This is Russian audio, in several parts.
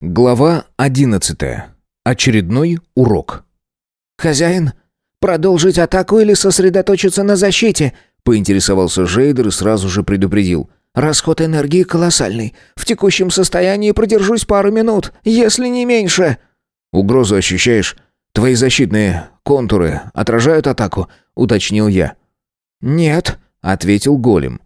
Глава одиннадцатая. Очередной урок. «Хозяин, продолжить атаку или сосредоточиться на защите?» поинтересовался Жейдер и сразу же предупредил. «Расход энергии колоссальный. В текущем состоянии продержусь пару минут, если не меньше». «Угрозу ощущаешь? Твои защитные контуры отражают атаку?» уточнил я. «Нет», — ответил голем.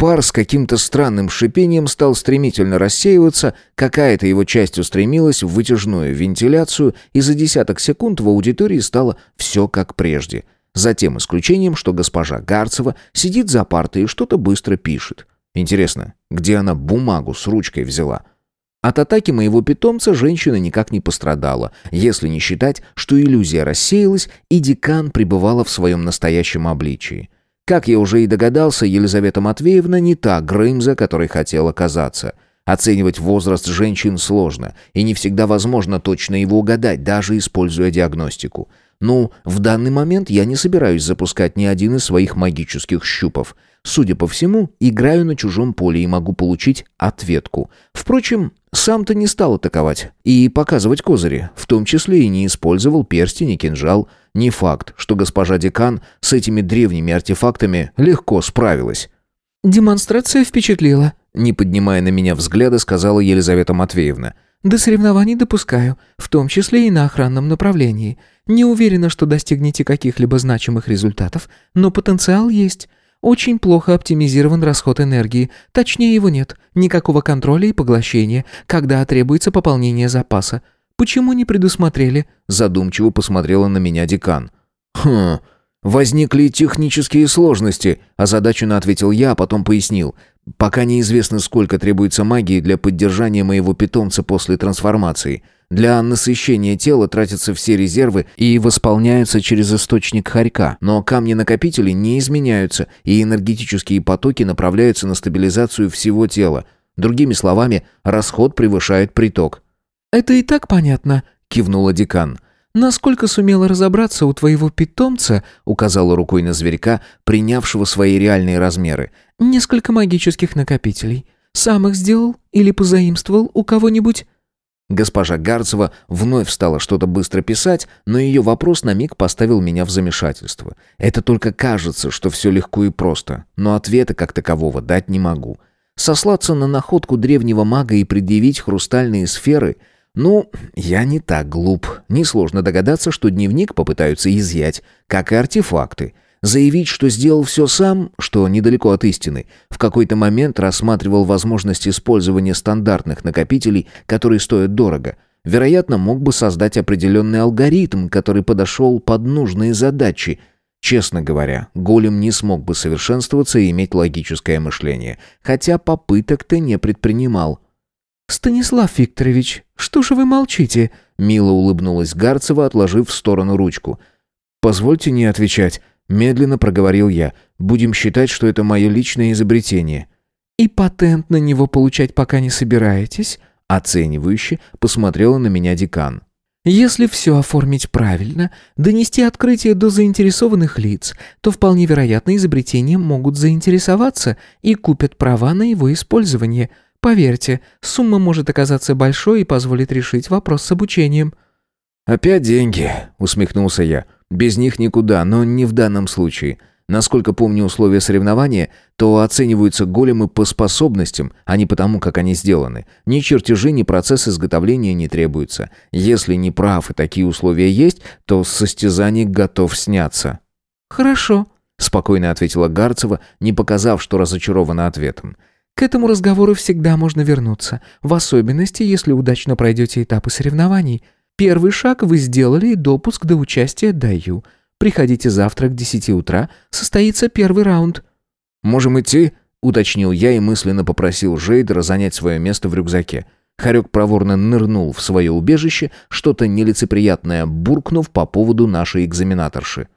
Пар с каким-то странным шипением стал стремительно рассеиваться, какая-то его часть устремилась в вытяжную вентиляцию, и за десяток секунд в аудитории стало все как прежде. За тем исключением, что госпожа Гарцева сидит за партой и что-то быстро пишет. Интересно, где она бумагу с ручкой взяла? От атаки моего питомца женщина никак не пострадала, если не считать, что иллюзия рассеялась, и декан пребывала в своем настоящем обличии. Как я уже и догадался, Елизавета Матвеевна не та Грымза, которой хотела казаться. Оценивать возраст женщин сложно, и не всегда возможно точно его угадать, даже используя диагностику. Ну, в данный момент я не собираюсь запускать ни один из своих магических щупов. Судя по всему, играю на чужом поле и могу получить ответку. Впрочем, сам-то не стал атаковать и показывать козыри, в том числе и не использовал перстень и кинжал. Не факт, что госпожа декан с этими древними артефактами легко справилась. «Демонстрация впечатлила», — не поднимая на меня взгляда, сказала Елизавета Матвеевна. «До соревнований допускаю, в том числе и на охранном направлении. Не уверена, что достигнете каких-либо значимых результатов, но потенциал есть. Очень плохо оптимизирован расход энергии. Точнее, его нет. Никакого контроля и поглощения, когда требуется пополнение запаса. Почему не предусмотрели?» Задумчиво посмотрела на меня декан. «Хм, возникли технические сложности», озадаченно ответил я, а потом пояснил. «Пока неизвестно, сколько требуется магии для поддержания моего питомца после трансформации». Для насыщения тела тратятся все резервы и восполняются через источник хорька, но камни-накопители не изменяются, и энергетические потоки направляются на стабилизацию всего тела. Другими словами, расход превышает приток. «Это и так понятно», — кивнула декан. «Насколько сумела разобраться у твоего питомца», — указала рукой на зверька, принявшего свои реальные размеры, «несколько магических накопителей. Сам их сделал или позаимствовал у кого-нибудь?» Госпожа Гарцева вновь стала что-то быстро писать, но ее вопрос на миг поставил меня в замешательство. Это только кажется, что все легко и просто, но ответа как такового дать не могу. Сослаться на находку древнего мага и предъявить хрустальные сферы – ну, я не так глуп. Несложно догадаться, что дневник попытаются изъять, как и артефакты – Заявить, что сделал все сам, что недалеко от истины, в какой-то момент рассматривал возможность использования стандартных накопителей, которые стоят дорого. Вероятно, мог бы создать определенный алгоритм, который подошел под нужные задачи. Честно говоря, голем не смог бы совершенствоваться и иметь логическое мышление, хотя попыток-то не предпринимал. «Станислав Викторович, что же вы молчите?» Мило улыбнулась Гарцева, отложив в сторону ручку. «Позвольте не отвечать. Медленно проговорил я. Будем считать, что это мое личное изобретение. И патент на него получать пока не собираетесь? Оценивающе посмотрела на меня декан. Если все оформить правильно, донести открытие до заинтересованных лиц, то вполне вероятно изобретением могут заинтересоваться и купят права на его использование. Поверьте, сумма может оказаться большой и позволит решить вопрос с обучением. «Опять деньги», — усмехнулся я. Без них никуда, но не в данном случае. Насколько помню условия соревнования, то оцениваются големы по способностям, а не потому, как они сделаны. Ни чертежи, ни процесс изготовления не требуются. Если не прав и такие условия есть, то состязаний готов сняться. «Хорошо», — спокойно ответила Гарцева, не показав, что разочарована ответом. «К этому разговору всегда можно вернуться, в особенности, если удачно пройдете этапы соревнований. Первый шаг вы сделали и допуск до участия даю. Приходите завтра к десяти утра, состоится первый раунд». «Можем идти?» — уточнил я и мысленно попросил Жейдера занять свое место в рюкзаке. Харек проворно нырнул в свое убежище, что-то нелицеприятное буркнув по поводу нашей экзаменаторши.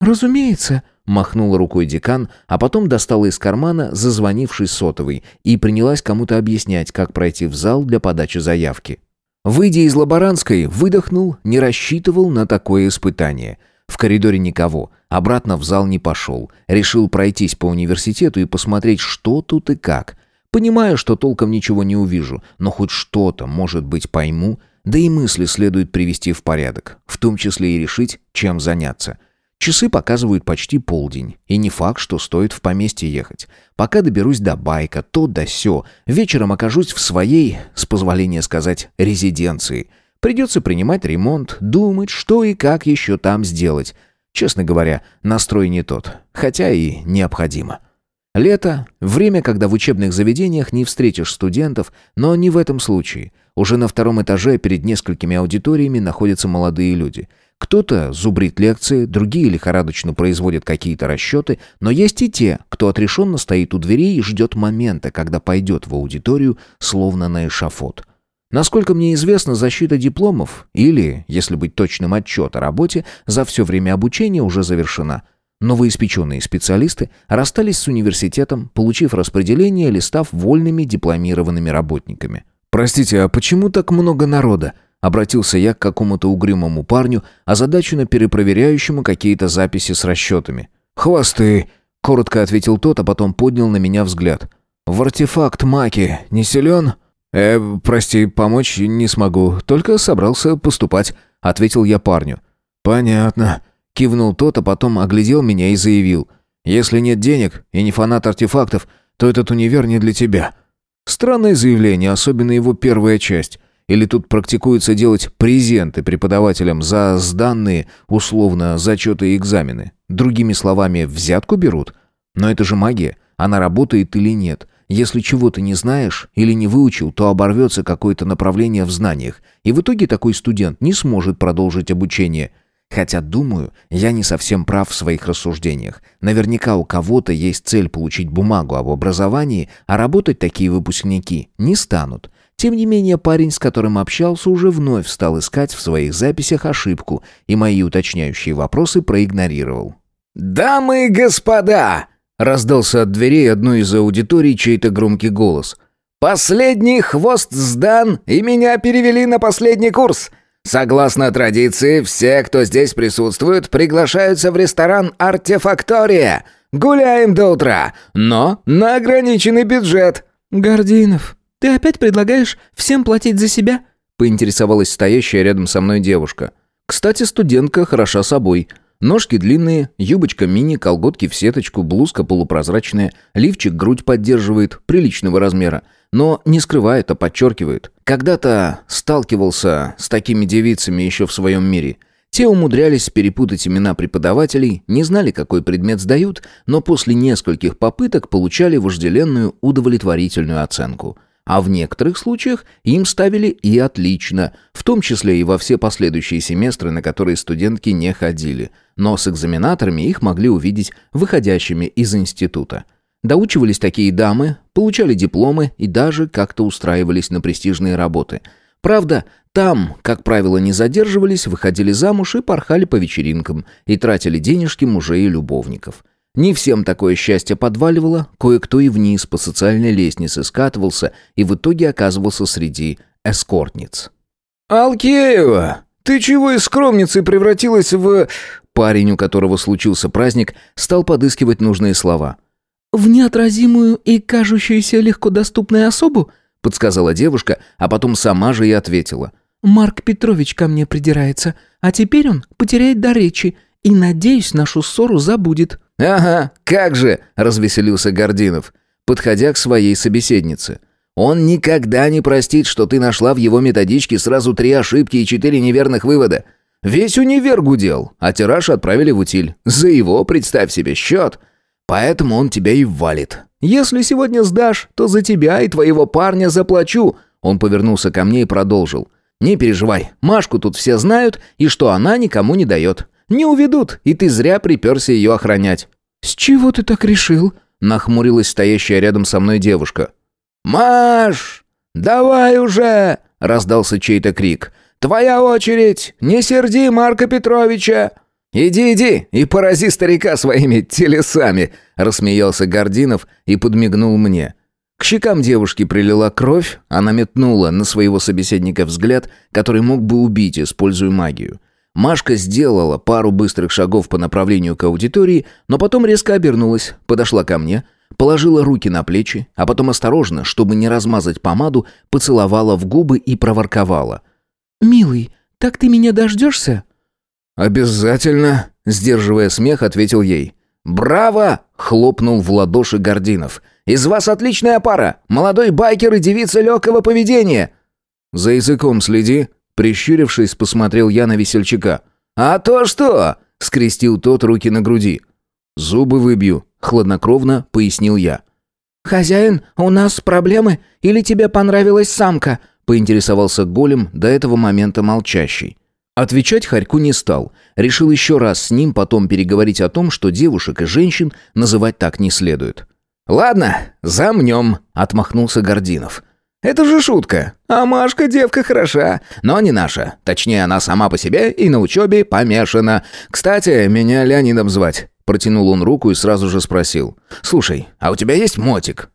«Разумеется», — махнула рукой декан, а потом достала из кармана зазвонивший сотовый и принялась кому-то объяснять, как пройти в зал для подачи заявки. Выйдя из лаборантской, выдохнул, не рассчитывал на такое испытание. В коридоре никого, обратно в зал не пошел. Решил пройтись по университету и посмотреть, что тут и как. Понимаю, что толком ничего не увижу, но хоть что-то, может быть, пойму, да и мысли следует привести в порядок, в том числе и решить, чем заняться. Часы показывают почти полдень, и не факт, что стоит в поместье ехать. Пока доберусь до байка, то да сё, вечером окажусь в своей, с позволения сказать, резиденции. Придется принимать ремонт, думать, что и как еще там сделать. Честно говоря, настрой не тот, хотя и необходимо. Лето – время, когда в учебных заведениях не встретишь студентов, но не в этом случае. Уже на втором этаже перед несколькими аудиториями находятся молодые люди – кто-то зубрит лекции, другие лихорадочно производят какие-то расчеты, но есть и те, кто отрешенно стоит у дверей и ждет момента, когда пойдет в аудиторию, словно на эшафот. Насколько мне известно, защита дипломов, или, если быть точным, отчет о работе, за все время обучения уже завершена. Новоиспеченные специалисты расстались с университетом, получив распределение или став вольными дипломированными работниками. «Простите, а почему так много народа?» Обратился я к какому-то угрюмому парню, озадаченно перепроверяющему какие-то записи с расчетами. «Хвосты!» — коротко ответил тот, а потом поднял на меня взгляд. «В артефакт Маки не силен?» «Э, прости, помочь не смогу, только собрался поступать», — ответил я парню. «Понятно», — кивнул тот, а потом оглядел меня и заявил. «Если нет денег и не фанат артефактов, то этот универ не для тебя». Странное заявление, особенно его первая часть. Или тут практикуется делать презенты преподавателям за сданные, условно, зачеты и экзамены? Другими словами, взятку берут? Но это же магия. Она работает или нет? Если чего-то не знаешь или не выучил, то оборвется какое-то направление в знаниях. И в итоге такой студент не сможет продолжить обучение. Хотя, думаю, я не совсем прав в своих рассуждениях. Наверняка у кого-то есть цель получить бумагу об образовании, а работать такие выпускники не станут. Тем не менее, парень, с которым общался, уже вновь стал искать в своих записях ошибку и мои уточняющие вопросы проигнорировал. «Дамы и господа!» — раздался от дверей одной из аудиторий чей-то громкий голос. «Последний хвост сдан, и меня перевели на последний курс!» Согласно традиции, все, кто здесь присутствует, приглашаются в ресторан «Артефактория». Гуляем до утра, но на ограниченный бюджет. Гординов, «Ты опять предлагаешь всем платить за себя?» — поинтересовалась стоящая рядом со мной девушка. «Кстати, студентка хороша собой. Ножки длинные, юбочка мини, колготки в сеточку, блузка полупрозрачная, лифчик грудь поддерживает, приличного размера. Но не скрывает, а подчеркивает. Когда-то сталкивался с такими девицами еще в своем мире». Те умудрялись перепутать имена преподавателей, не знали, какой предмет сдают, но после нескольких попыток получали вожделенную удовлетворительную оценку а в некоторых случаях им ставили и отлично, в том числе и во все последующие семестры, на которые студентки не ходили, но с экзаменаторами их могли увидеть выходящими из института. Доучивались такие дамы, получали дипломы и даже как-то устраивались на престижные работы. Правда, там, как правило, не задерживались, выходили замуж и порхали по вечеринкам и тратили денежки мужей и любовников – не всем такое счастье подваливало, кое-кто и вниз по социальной лестнице скатывался и в итоге оказывался среди эскортниц. «Алкеева, ты чего из скромницы превратилась в...» Парень, у которого случился праздник, стал подыскивать нужные слова. «В неотразимую и кажущуюся легко доступную особу?» подсказала девушка, а потом сама же и ответила. «Марк Петрович ко мне придирается, а теперь он потеряет до речи и, надеюсь, нашу ссору забудет». «Ага, как же!» – развеселился Гординов, подходя к своей собеседнице. «Он никогда не простит, что ты нашла в его методичке сразу три ошибки и четыре неверных вывода. Весь универ гудел, а тираж отправили в утиль. За его, представь себе, счет. Поэтому он тебя и валит. Если сегодня сдашь, то за тебя и твоего парня заплачу». Он повернулся ко мне и продолжил. «Не переживай, Машку тут все знают, и что она никому не дает. Не уведут, и ты зря приперся ее охранять». «С чего ты так решил?» — нахмурилась стоящая рядом со мной девушка. «Маш, давай уже!» — раздался чей-то крик. «Твоя очередь! Не серди Марка Петровича!» «Иди, иди и порази старика своими телесами!» — рассмеялся Гординов и подмигнул мне. К щекам девушки прилила кровь, она метнула на своего собеседника взгляд, который мог бы убить, используя магию. Машка сделала пару быстрых шагов по направлению к аудитории, но потом резко обернулась, подошла ко мне, Положила руки на плечи, а потом осторожно, чтобы не размазать помаду, поцеловала в губы и проворковала. «Милый, так ты меня дождешься?» «Обязательно», — сдерживая смех, ответил ей. «Браво!» — хлопнул в ладоши Гординов. «Из вас отличная пара! Молодой байкер и девица легкого поведения!» «За языком следи!» — прищурившись, посмотрел я на весельчака. «А то что?» — скрестил тот руки на груди. «Зубы выбью», — хладнокровно пояснил я. «Хозяин, у нас проблемы? Или тебе понравилась самка?» — поинтересовался голем, до этого момента молчащий. Отвечать Харьку не стал. Решил еще раз с ним потом переговорить о том, что девушек и женщин называть так не следует. «Ладно, замнем», — отмахнулся Гординов. «Это же шутка. А Машка девка хороша, но не наша. Точнее, она сама по себе и на учебе помешана. Кстати, меня Леонидом звать». Протянул он руку и сразу же спросил. «Слушай, а у тебя есть мотик?»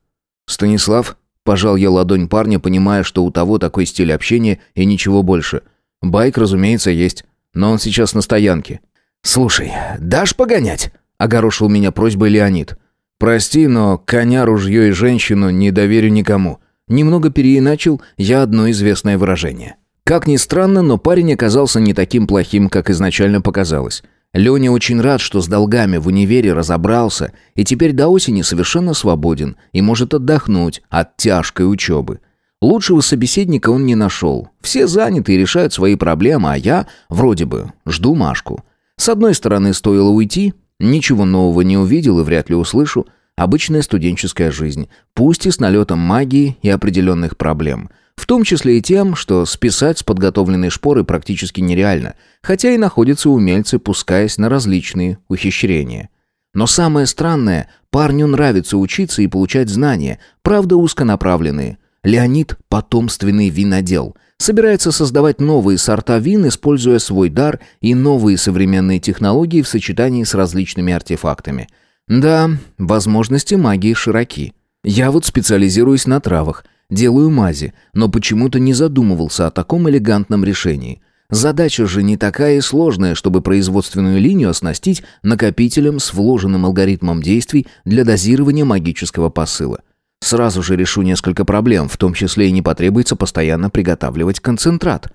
«Станислав?» Пожал я ладонь парня, понимая, что у того такой стиль общения и ничего больше. Байк, разумеется, есть, но он сейчас на стоянке. «Слушай, дашь погонять?» — огорошил меня просьбой Леонид. «Прости, но коня, ружье и женщину не доверю никому». Немного переиначил я одно известное выражение. Как ни странно, но парень оказался не таким плохим, как изначально показалось. Леня очень рад, что с долгами в универе разобрался и теперь до осени совершенно свободен и может отдохнуть от тяжкой учебы. Лучшего собеседника он не нашел. Все заняты и решают свои проблемы, а я, вроде бы, жду Машку. С одной стороны, стоило уйти, ничего нового не увидел и вряд ли услышу. Обычная студенческая жизнь, пусть и с налетом магии и определенных проблем. В том числе и тем, что списать с подготовленной шпоры практически нереально, хотя и находятся умельцы, пускаясь на различные ухищрения. Но самое странное, парню нравится учиться и получать знания, правда узконаправленные. Леонид – потомственный винодел. Собирается создавать новые сорта вин, используя свой дар и новые современные технологии в сочетании с различными артефактами. Да, возможности магии широки. Я вот специализируюсь на травах, делаю мази, но почему-то не задумывался о таком элегантном решении. Задача же не такая и сложная, чтобы производственную линию оснастить накопителем с вложенным алгоритмом действий для дозирования магического посыла. Сразу же решу несколько проблем, в том числе и не потребуется постоянно приготавливать концентрат.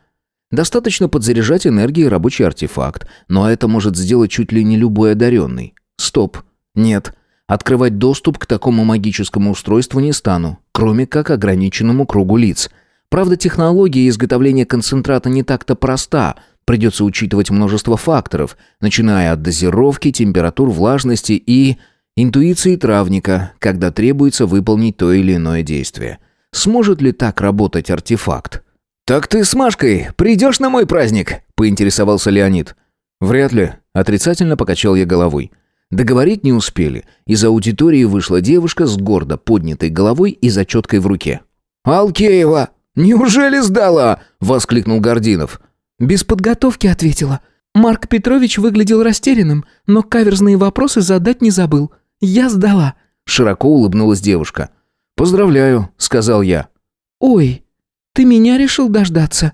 Достаточно подзаряжать энергией рабочий артефакт, но это может сделать чуть ли не любой одаренный. Стоп. Нет. Открывать доступ к такому магическому устройству не стану, кроме как ограниченному кругу лиц. Правда, технология изготовления концентрата не так-то проста, придется учитывать множество факторов, начиная от дозировки, температур, влажности и интуиции травника, когда требуется выполнить то или иное действие. Сможет ли так работать артефакт? «Так ты с Машкой придешь на мой праздник?» – поинтересовался Леонид. «Вряд ли», – отрицательно покачал я головой. Договорить не успели. Из аудитории вышла девушка с гордо поднятой головой и зачеткой в руке. «Алкеева! Неужели сдала?» – воскликнул Гординов. «Без подготовки ответила. Марк Петрович выглядел растерянным, но каверзные вопросы задать не забыл. Я сдала». Широко улыбнулась девушка. «Поздравляю», — сказал я. «Ой, ты меня решил дождаться?»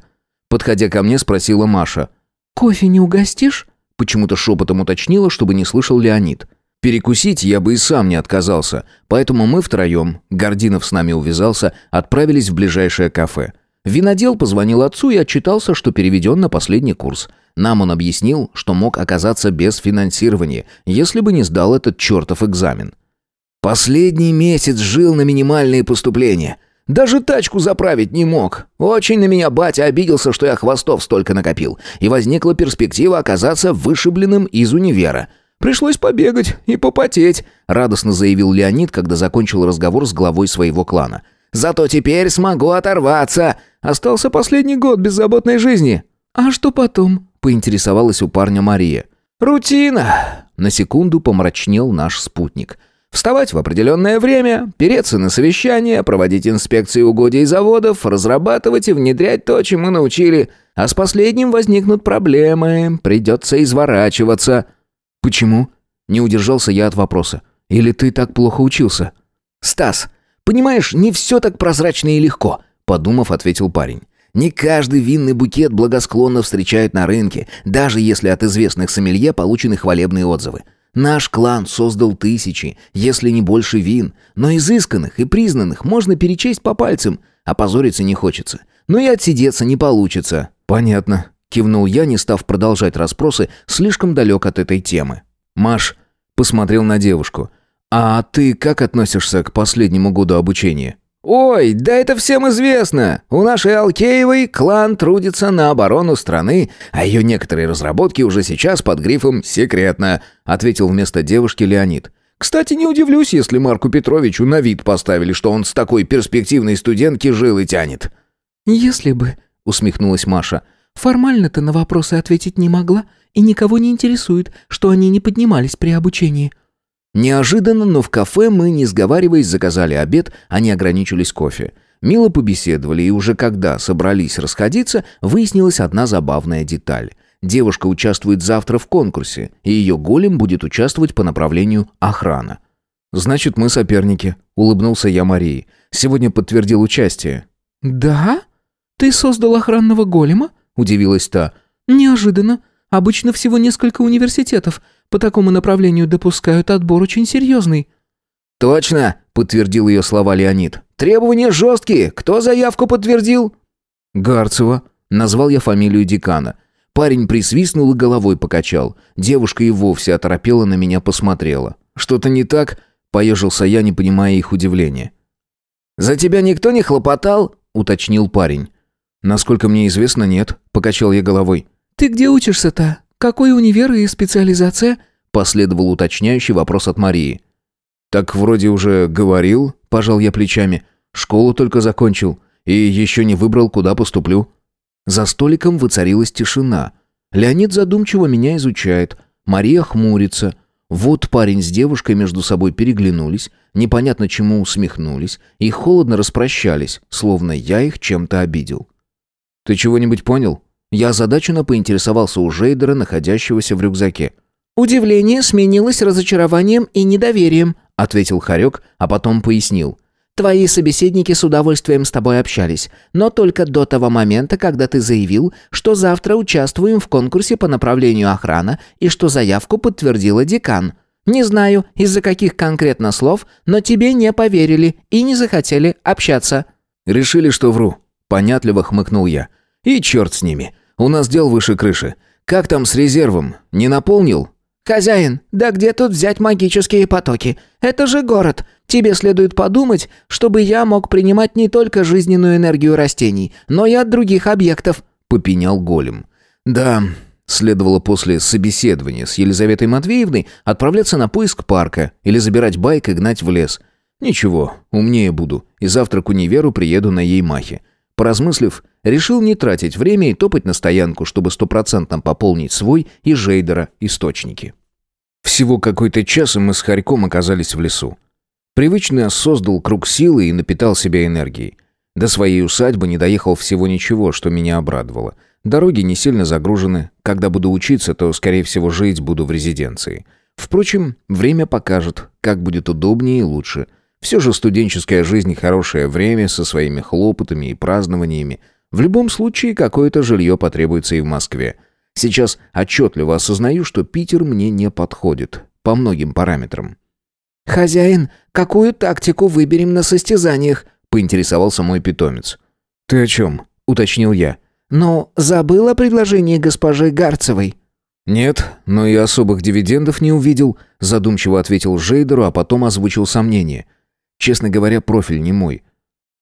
Подходя ко мне, спросила Маша. «Кофе не угостишь?» Почему-то шепотом уточнила, чтобы не слышал Леонид. Перекусить я бы и сам не отказался, поэтому мы втроем, Гординов с нами увязался, отправились в ближайшее кафе. Винодел позвонил отцу и отчитался, что переведен на последний курс. Нам он объяснил, что мог оказаться без финансирования, если бы не сдал этот чертов экзамен. «Последний месяц жил на минимальные поступления. Даже тачку заправить не мог. Очень на меня батя обиделся, что я хвостов столько накопил, и возникла перспектива оказаться вышибленным из универа». «Пришлось побегать и попотеть», — радостно заявил Леонид, когда закончил разговор с главой своего клана. «Зато теперь смогу оторваться. Остался последний год беззаботной жизни». «А что потом?» поинтересовалась у парня Мария. «Рутина!» На секунду помрачнел наш спутник. «Вставать в определенное время, переться на совещание, проводить инспекции угодий заводов, разрабатывать и внедрять то, чем мы научили. А с последним возникнут проблемы, придется изворачиваться». «Почему?» Не удержался я от вопроса. «Или ты так плохо учился?» «Стас, понимаешь, не все так прозрачно и легко», подумав, ответил парень. Не каждый винный букет благосклонно встречают на рынке, даже если от известных сомелье получены хвалебные отзывы. Наш клан создал тысячи, если не больше вин, но изысканных и признанных можно перечесть по пальцам, а позориться не хочется. Но и отсидеться не получится». «Понятно», — кивнул я, не став продолжать расспросы, слишком далек от этой темы. «Маш», — посмотрел на девушку, — «а ты как относишься к последнему году обучения?» «Ой, да это всем известно. У нашей Алкеевой клан трудится на оборону страны, а ее некоторые разработки уже сейчас под грифом «секретно», ответил вместо девушки Леонид. «Кстати, не удивлюсь, если Марку Петровичу на вид поставили, что он с такой перспективной студентки жил и тянет». «Если бы», — усмехнулась Маша, — «формально-то на вопросы ответить не могла, и никого не интересует, что они не поднимались при обучении». Неожиданно, но в кафе мы, не сговариваясь, заказали обед, а не ограничились кофе. Мило побеседовали, и уже когда собрались расходиться, выяснилась одна забавная деталь. Девушка участвует завтра в конкурсе, и ее голем будет участвовать по направлению охрана. «Значит, мы соперники», — улыбнулся я Марии. «Сегодня подтвердил участие». «Да? Ты создал охранного голема?» — удивилась та. «Неожиданно. Обычно всего несколько университетов. По такому направлению допускают отбор очень серьезный». «Точно!» — подтвердил ее слова Леонид. «Требования жесткие. Кто заявку подтвердил?» «Гарцева», — назвал я фамилию декана. Парень присвистнул и головой покачал. Девушка и вовсе оторопела на меня посмотрела. «Что-то не так?» — поежился я, не понимая их удивления. «За тебя никто не хлопотал?» — уточнил парень. «Насколько мне известно, нет», — покачал я головой. «Ты где учишься-то?» «Какой универ и специализация?» Последовал уточняющий вопрос от Марии. «Так вроде уже говорил», – пожал я плечами. «Школу только закончил. И еще не выбрал, куда поступлю». За столиком воцарилась тишина. Леонид задумчиво меня изучает. Мария хмурится. Вот парень с девушкой между собой переглянулись, непонятно чему усмехнулись и холодно распрощались, словно я их чем-то обидел. «Ты чего-нибудь понял?» Я озадаченно поинтересовался у Жейдера, находящегося в рюкзаке. «Удивление сменилось разочарованием и недоверием», — ответил Харек, а потом пояснил. «Твои собеседники с удовольствием с тобой общались, но только до того момента, когда ты заявил, что завтра участвуем в конкурсе по направлению охрана и что заявку подтвердила декан. Не знаю, из-за каких конкретно слов, но тебе не поверили и не захотели общаться». «Решили, что вру», — понятливо хмыкнул я. «И черт с ними. У нас дел выше крыши. Как там с резервом? Не наполнил?» «Хозяин, да где тут взять магические потоки? Это же город. Тебе следует подумать, чтобы я мог принимать не только жизненную энергию растений, но и от других объектов», — попенял голем. «Да, следовало после собеседования с Елизаветой Матвеевной отправляться на поиск парка или забирать байк и гнать в лес. Ничего, умнее буду, и завтра к универу приеду на Еймахе. Поразмыслив, решил не тратить время и топать на стоянку, чтобы стопроцентно пополнить свой и Жейдера источники. Всего какой-то час, и мы с Харьком оказались в лесу. Привычно создал круг силы и напитал себя энергией. До своей усадьбы не доехал всего ничего, что меня обрадовало. Дороги не сильно загружены. Когда буду учиться, то, скорее всего, жить буду в резиденции. Впрочем, время покажет, как будет удобнее и лучше – все же студенческая жизнь – хорошее время со своими хлопотами и празднованиями. В любом случае, какое-то жилье потребуется и в Москве. Сейчас отчетливо осознаю, что Питер мне не подходит. По многим параметрам. «Хозяин, какую тактику выберем на состязаниях?» – поинтересовался мой питомец. «Ты о чем?» – уточнил я. «Ну, забыл о предложении госпожи Гарцевой?» «Нет, но и особых дивидендов не увидел», – задумчиво ответил Жейдеру, а потом озвучил сомнение – Честно говоря, профиль не мой.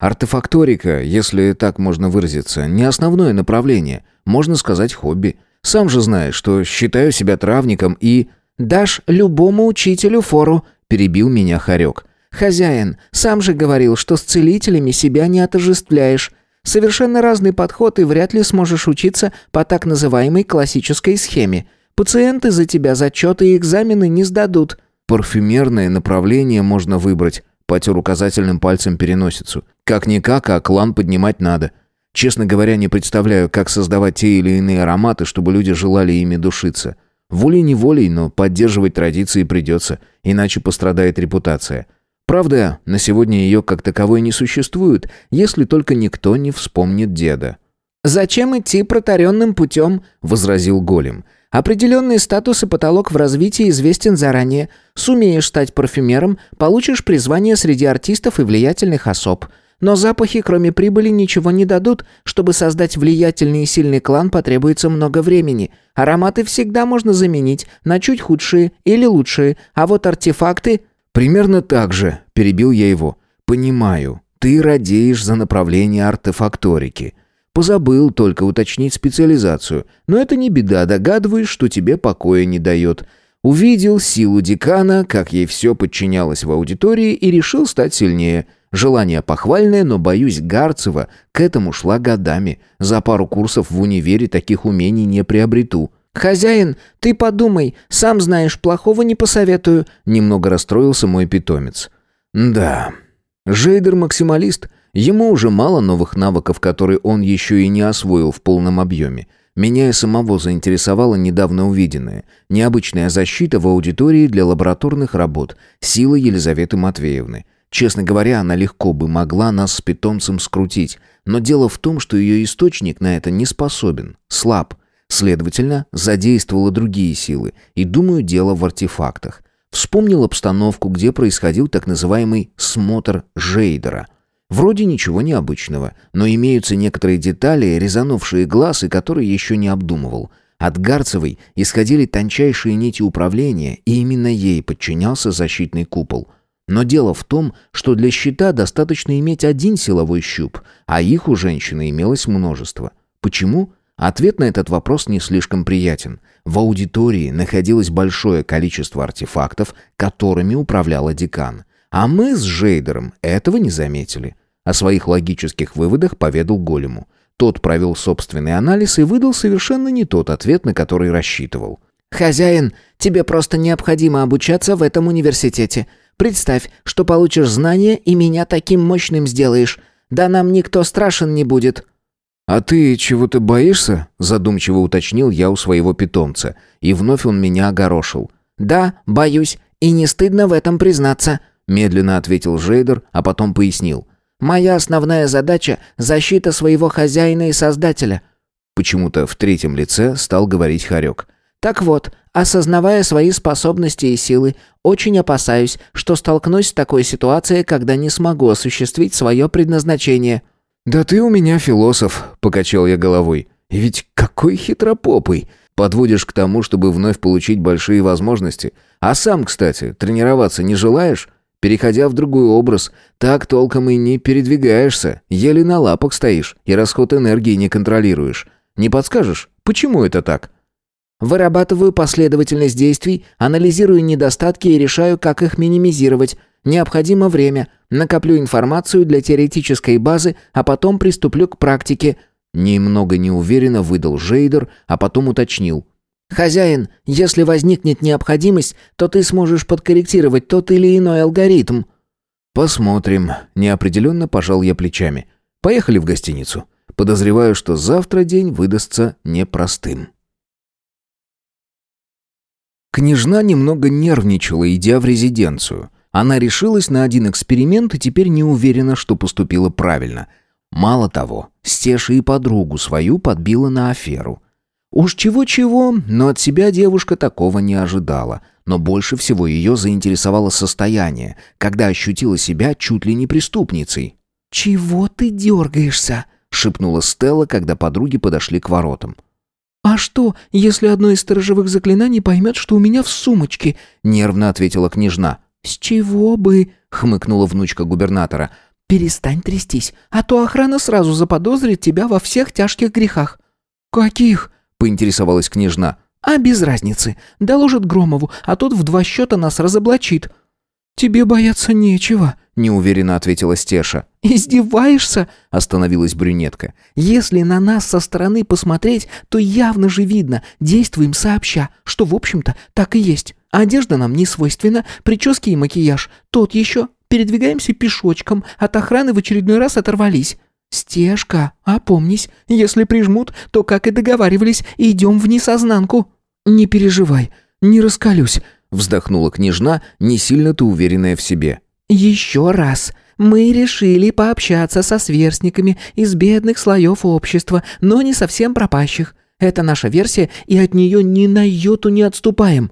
Артефакторика, если так можно выразиться, не основное направление, можно сказать хобби. Сам же знаешь, что считаю себя травником и... «Дашь любому учителю фору», — перебил меня Харек. «Хозяин, сам же говорил, что с целителями себя не отождествляешь. Совершенно разный подход, и вряд ли сможешь учиться по так называемой классической схеме. Пациенты за тебя зачеты и экзамены не сдадут». «Парфюмерное направление можно выбрать», Потер указательным пальцем переносицу. Как-никак, а клан поднимать надо. Честно говоря, не представляю, как создавать те или иные ароматы, чтобы люди желали ими душиться. Волей-неволей, но поддерживать традиции придется, иначе пострадает репутация. Правда, на сегодня ее как таковой не существует, если только никто не вспомнит деда. «Зачем идти протаренным путем?» — возразил голем. «Определенный статус и потолок в развитии известен заранее. Сумеешь стать парфюмером, получишь призвание среди артистов и влиятельных особ. Но запахи, кроме прибыли, ничего не дадут. Чтобы создать влиятельный и сильный клан, потребуется много времени. Ароматы всегда можно заменить на чуть худшие или лучшие, а вот артефакты...» «Примерно так же», — перебил я его. «Понимаю, ты радеешь за направление артефакторики». Позабыл только уточнить специализацию. Но это не беда, догадываюсь, что тебе покоя не дает. Увидел силу декана, как ей все подчинялось в аудитории, и решил стать сильнее. Желание похвальное, но, боюсь, Гарцева к этому шла годами. За пару курсов в универе таких умений не приобрету. «Хозяин, ты подумай, сам знаешь, плохого не посоветую», — немного расстроился мой питомец. «Да, Жейдер максималист. Ему уже мало новых навыков, которые он еще и не освоил в полном объеме. Меня и самого заинтересовало недавно увиденное. Необычная защита в аудитории для лабораторных работ. Сила Елизаветы Матвеевны. Честно говоря, она легко бы могла нас с питомцем скрутить. Но дело в том, что ее источник на это не способен. Слаб. Следовательно, задействовала другие силы. И думаю, дело в артефактах. Вспомнил обстановку, где происходил так называемый «смотр Жейдера». Вроде ничего необычного, но имеются некоторые детали, резанувшие глаз и которые еще не обдумывал. От Гарцевой исходили тончайшие нити управления, и именно ей подчинялся защитный купол. Но дело в том, что для щита достаточно иметь один силовой щуп, а их у женщины имелось множество. Почему? Ответ на этот вопрос не слишком приятен. В аудитории находилось большое количество артефактов, которыми управляла декан. А мы с Жейдером этого не заметили. О своих логических выводах поведал Голему. Тот провел собственный анализ и выдал совершенно не тот ответ, на который рассчитывал. «Хозяин, тебе просто необходимо обучаться в этом университете. Представь, что получишь знания и меня таким мощным сделаешь. Да нам никто страшен не будет». «А ты чего-то боишься?» – задумчиво уточнил я у своего питомца. И вновь он меня огорошил. «Да, боюсь, и не стыдно в этом признаться», – медленно ответил Жейдер, а потом пояснил. «Моя основная задача – защита своего хозяина и создателя». Почему-то в третьем лице стал говорить Харек. «Так вот, осознавая свои способности и силы, очень опасаюсь, что столкнусь с такой ситуацией, когда не смогу осуществить свое предназначение». «Да ты у меня философ», — покачал я головой. «И ведь какой хитропопый! Подводишь к тому, чтобы вновь получить большие возможности. А сам, кстати, тренироваться не желаешь? Переходя в другой образ, так толком и не передвигаешься, еле на лапах стоишь и расход энергии не контролируешь. Не подскажешь, почему это так?» Вырабатываю последовательность действий, анализирую недостатки и решаю, как их минимизировать. Необходимо время. Накоплю информацию для теоретической базы, а потом приступлю к практике». Немного неуверенно выдал Жейдер, а потом уточнил. «Хозяин, если возникнет необходимость, то ты сможешь подкорректировать тот или иной алгоритм». «Посмотрим». Неопределенно пожал я плечами. «Поехали в гостиницу. Подозреваю, что завтра день выдастся непростым». Княжна немного нервничала, идя в резиденцию. Она решилась на один эксперимент и теперь не уверена, что поступила правильно. Мало того, Стеша и подругу свою подбила на аферу. Уж чего-чего, но от себя девушка такого не ожидала. Но больше всего ее заинтересовало состояние, когда ощутила себя чуть ли не преступницей. «Чего ты дергаешься?» — шепнула Стелла, когда подруги подошли к воротам. «А что, если одно из сторожевых заклинаний поймет, что у меня в сумочке?» — нервно ответила княжна. «С чего бы?» — хмыкнула внучка губернатора. «Перестань трястись, а то охрана сразу заподозрит тебя во всех тяжких грехах». «Каких?» — поинтересовалась княжна. «А без разницы. Доложит Громову, а тот в два счета нас разоблачит». «Тебе бояться нечего», — неуверенно ответила Стеша. «Издеваешься?» — остановилась брюнетка. «Если на нас со стороны посмотреть, то явно же видно, действуем сообща, что, в общем-то, так и есть. Одежда нам не свойственна, прически и макияж. Тот еще. Передвигаемся пешочком, от охраны в очередной раз оторвались. Стежка, опомнись, если прижмут, то, как и договаривались, идем в несознанку». «Не переживай, не раскалюсь», — вздохнула княжна, не сильно-то уверенная в себе. «Еще раз. Мы решили пообщаться со сверстниками из бедных слоев общества, но не совсем пропащих. Это наша версия, и от нее ни на йоту не отступаем».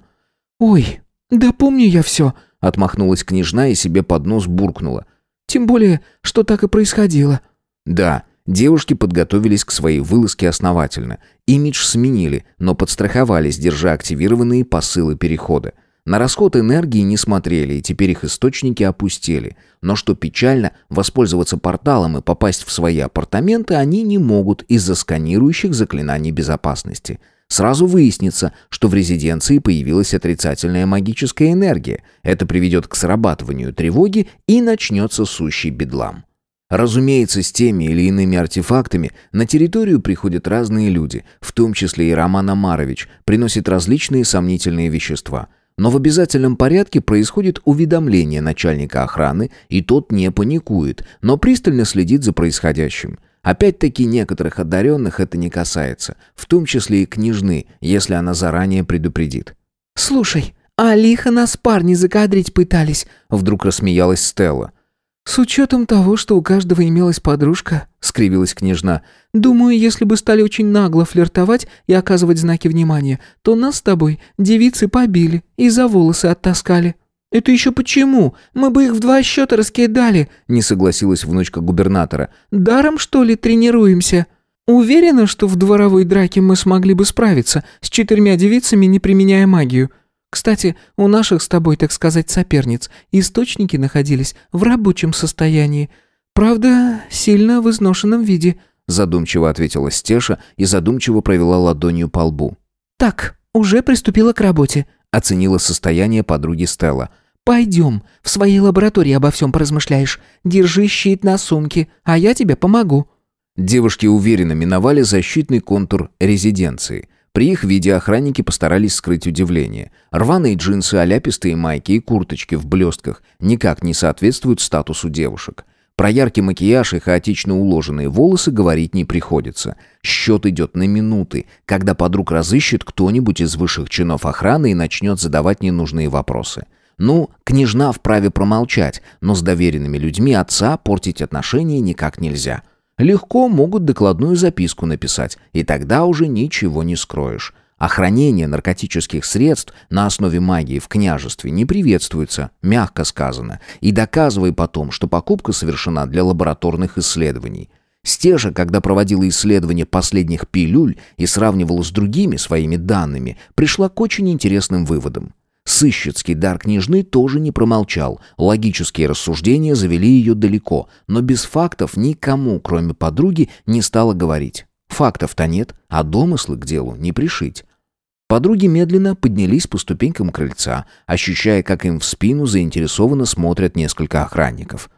«Ой, да помню я все», — отмахнулась княжна и себе под нос буркнула. «Тем более, что так и происходило». «Да, девушки подготовились к своей вылазке основательно. Имидж сменили, но подстраховались, держа активированные посылы перехода. На расход энергии не смотрели, и теперь их источники опустели. Но что печально, воспользоваться порталом и попасть в свои апартаменты они не могут из-за сканирующих заклинаний безопасности. Сразу выяснится, что в резиденции появилась отрицательная магическая энергия. Это приведет к срабатыванию тревоги и начнется сущий бедлам. Разумеется, с теми или иными артефактами на территорию приходят разные люди, в том числе и Роман Амарович, приносит различные сомнительные вещества – но в обязательном порядке происходит уведомление начальника охраны, и тот не паникует, но пристально следит за происходящим. Опять-таки некоторых одаренных это не касается, в том числе и княжны, если она заранее предупредит. «Слушай, а лихо нас парни закадрить пытались», — вдруг рассмеялась Стелла. «С учетом того, что у каждого имелась подружка», — скривилась княжна, «думаю, если бы стали очень нагло флиртовать и оказывать знаки внимания, то нас с тобой девицы побили и за волосы оттаскали». «Это еще почему? Мы бы их в два счета раскидали», — не согласилась внучка губернатора. «Даром, что ли, тренируемся?» «Уверена, что в дворовой драке мы смогли бы справиться с четырьмя девицами, не применяя магию. Кстати, у наших с тобой, так сказать, соперниц, источники находились в рабочем состоянии. Правда, сильно в изношенном виде», — задумчиво ответила Стеша и задумчиво провела ладонью по лбу. «Так, уже приступила к работе», — оценила состояние подруги Стелла. «Пойдем, в своей лаборатории обо всем поразмышляешь. Держи щит на сумке, а я тебе помогу». Девушки уверенно миновали защитный контур резиденции — при их виде охранники постарались скрыть удивление. Рваные джинсы, оляпистые майки и курточки в блестках никак не соответствуют статусу девушек. Про яркий макияж и хаотично уложенные волосы говорить не приходится. Счет идет на минуты, когда подруг разыщет кто-нибудь из высших чинов охраны и начнет задавать ненужные вопросы. Ну, княжна вправе промолчать, но с доверенными людьми отца портить отношения никак нельзя. Легко могут докладную записку написать, и тогда уже ничего не скроешь. А хранение наркотических средств на основе магии в княжестве не приветствуется, мягко сказано, и доказывай потом, что покупка совершена для лабораторных исследований. Стежа, когда проводила исследование последних пилюль и сравнивала с другими своими данными, пришла к очень интересным выводам. Сыщицкий дар княжны тоже не промолчал. Логические рассуждения завели ее далеко, но без фактов никому, кроме подруги, не стало говорить. Фактов-то нет, а домыслы к делу не пришить. Подруги медленно поднялись по ступенькам крыльца, ощущая, как им в спину заинтересованно смотрят несколько охранников.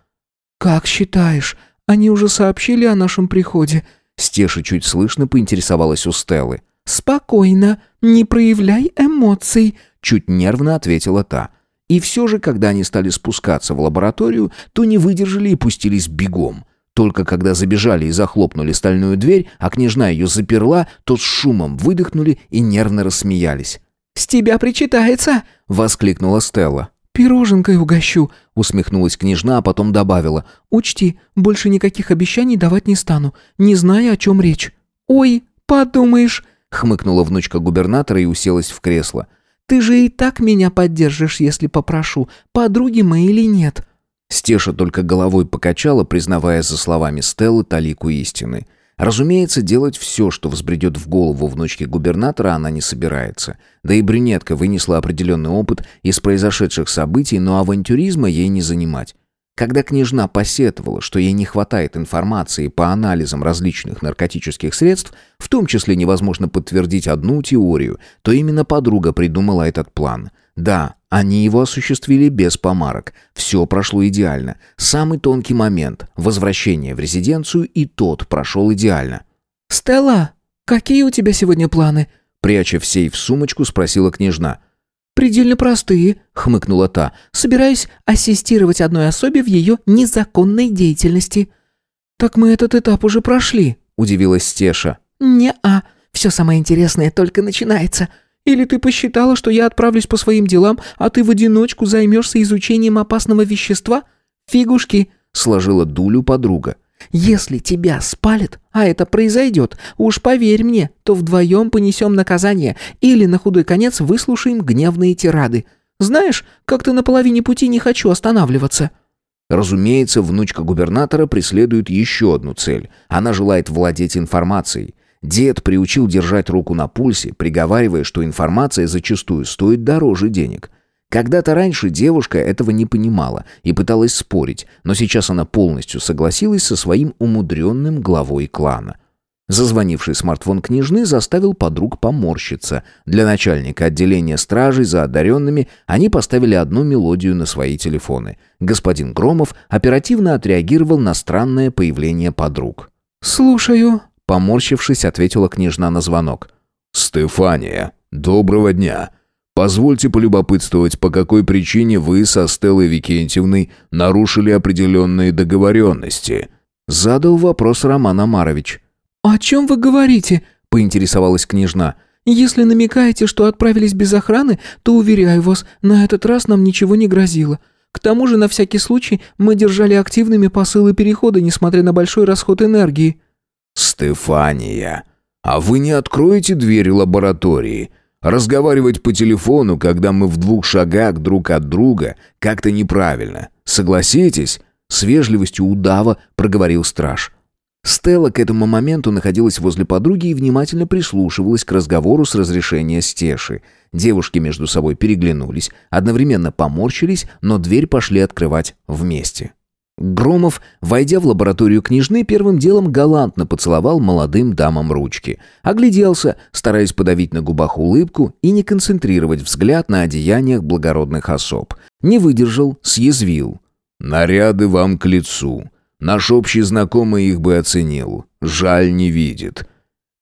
«Как считаешь, они уже сообщили о нашем приходе?» Стеша чуть слышно поинтересовалась у Стеллы. «Спокойно, не проявляй эмоций», Чуть нервно ответила та. И все же, когда они стали спускаться в лабораторию, то не выдержали и пустились бегом. Только когда забежали и захлопнули стальную дверь, а княжна ее заперла, то с шумом выдохнули и нервно рассмеялись. «С тебя причитается!» — воскликнула Стелла. «Пироженкой угощу», — усмехнулась княжна, а потом добавила. «Учти, больше никаких обещаний давать не стану, не зная, о чем речь». «Ой, подумаешь», — хмыкнула внучка губернатора и уселась в кресло. Ты же и так меня поддержишь, если попрошу, подруги мы или нет». Стеша только головой покачала, признавая за словами Стеллы талику истины. Разумеется, делать все, что взбредет в голову внучки губернатора, она не собирается. Да и брюнетка вынесла определенный опыт из произошедших событий, но авантюризма ей не занимать. Когда княжна посетовала, что ей не хватает информации по анализам различных наркотических средств, в том числе невозможно подтвердить одну теорию, то именно подруга придумала этот план. Да, они его осуществили без помарок. Все прошло идеально. Самый тонкий момент – возвращение в резиденцию, и тот прошел идеально. «Стелла, какие у тебя сегодня планы?» Пряча в сейф сумочку, спросила княжна – «Предельно простые», — хмыкнула та. «Собираюсь ассистировать одной особе в ее незаконной деятельности». «Так мы этот этап уже прошли», — удивилась Стеша. «Не-а, все самое интересное только начинается. Или ты посчитала, что я отправлюсь по своим делам, а ты в одиночку займешься изучением опасного вещества? Фигушки, сложила дулю подруга. Если тебя спалят, а это произойдет, уж поверь мне, то вдвоем понесем наказание или на худой конец выслушаем гневные тирады. Знаешь, как-то на половине пути не хочу останавливаться». Разумеется, внучка губернатора преследует еще одну цель. Она желает владеть информацией. Дед приучил держать руку на пульсе, приговаривая, что информация зачастую стоит дороже денег. Когда-то раньше девушка этого не понимала и пыталась спорить, но сейчас она полностью согласилась со своим умудренным главой клана. Зазвонивший смартфон княжны заставил подруг поморщиться. Для начальника отделения стражей за одаренными они поставили одну мелодию на свои телефоны. Господин Громов оперативно отреагировал на странное появление подруг. «Слушаю», — поморщившись, ответила княжна на звонок. «Стефания, доброго дня. Позвольте полюбопытствовать, по какой причине вы со Стеллой Викентьевной нарушили определенные договоренности?» Задал вопрос Роман Амарович. «О чем вы говорите?» – поинтересовалась княжна. «Если намекаете, что отправились без охраны, то, уверяю вас, на этот раз нам ничего не грозило. К тому же, на всякий случай, мы держали активными посылы перехода, несмотря на большой расход энергии». «Стефания, а вы не откроете дверь лаборатории?» Разговаривать по телефону, когда мы в двух шагах друг от друга, как-то неправильно. Согласитесь?» С вежливостью удава проговорил страж. Стелла к этому моменту находилась возле подруги и внимательно прислушивалась к разговору с разрешения Стеши. Девушки между собой переглянулись, одновременно поморщились, но дверь пошли открывать вместе. Громов, войдя в лабораторию княжны, первым делом галантно поцеловал молодым дамам ручки. Огляделся, стараясь подавить на губах улыбку и не концентрировать взгляд на одеяниях благородных особ. Не выдержал, съязвил. «Наряды вам к лицу. Наш общий знакомый их бы оценил. Жаль, не видит».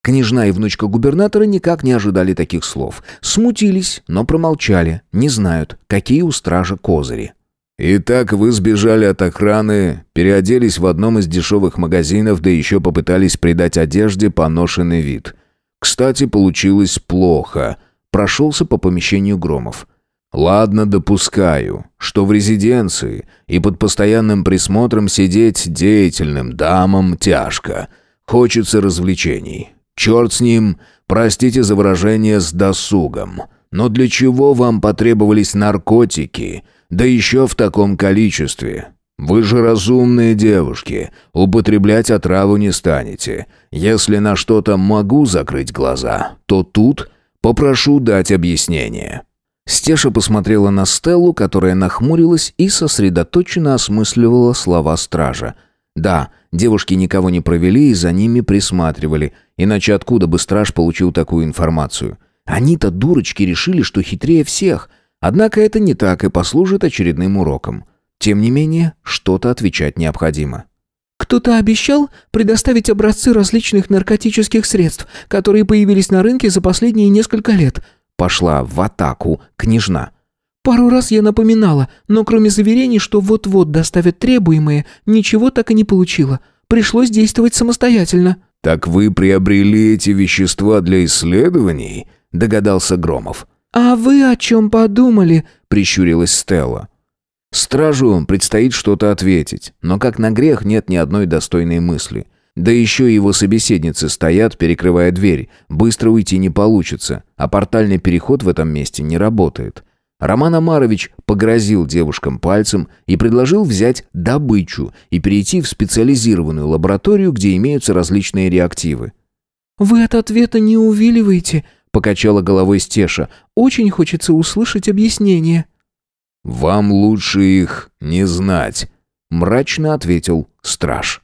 Княжна и внучка губернатора никак не ожидали таких слов. Смутились, но промолчали, не знают, какие у стража козыри. «Итак, вы сбежали от охраны, переоделись в одном из дешевых магазинов, да еще попытались придать одежде поношенный вид. Кстати, получилось плохо», — прошелся по помещению Громов. «Ладно, допускаю, что в резиденции и под постоянным присмотром сидеть деятельным дамам тяжко. Хочется развлечений. Черт с ним, простите за выражение с досугом. Но для чего вам потребовались наркотики?» Да еще в таком количестве. Вы же разумные девушки, употреблять отраву не станете. Если на что-то могу закрыть глаза, то тут попрошу дать объяснение». Стеша посмотрела на Стеллу, которая нахмурилась и сосредоточенно осмысливала слова стража. Да, девушки никого не провели и за ними присматривали, иначе откуда бы страж получил такую информацию? Они-то, дурочки, решили, что хитрее всех, Однако это не так и послужит очередным уроком. Тем не менее, что-то отвечать необходимо. Кто-то обещал предоставить образцы различных наркотических средств, которые появились на рынке за последние несколько лет. Пошла в атаку княжна. Пару раз я напоминала, но кроме заверений, что вот-вот доставят требуемое, ничего так и не получила. Пришлось действовать самостоятельно. «Так вы приобрели эти вещества для исследований?» – догадался Громов. «А вы о чем подумали?» — прищурилась Стелла. «Стражу предстоит что-то ответить, но как на грех нет ни одной достойной мысли. Да еще его собеседницы стоят, перекрывая дверь. Быстро уйти не получится, а портальный переход в этом месте не работает». Роман Амарович погрозил девушкам пальцем и предложил взять добычу и перейти в специализированную лабораторию, где имеются различные реактивы. «Вы от ответа не увиливаете», покачала головой Стеша. Очень хочется услышать объяснение. Вам лучше их не знать, мрачно ответил страж.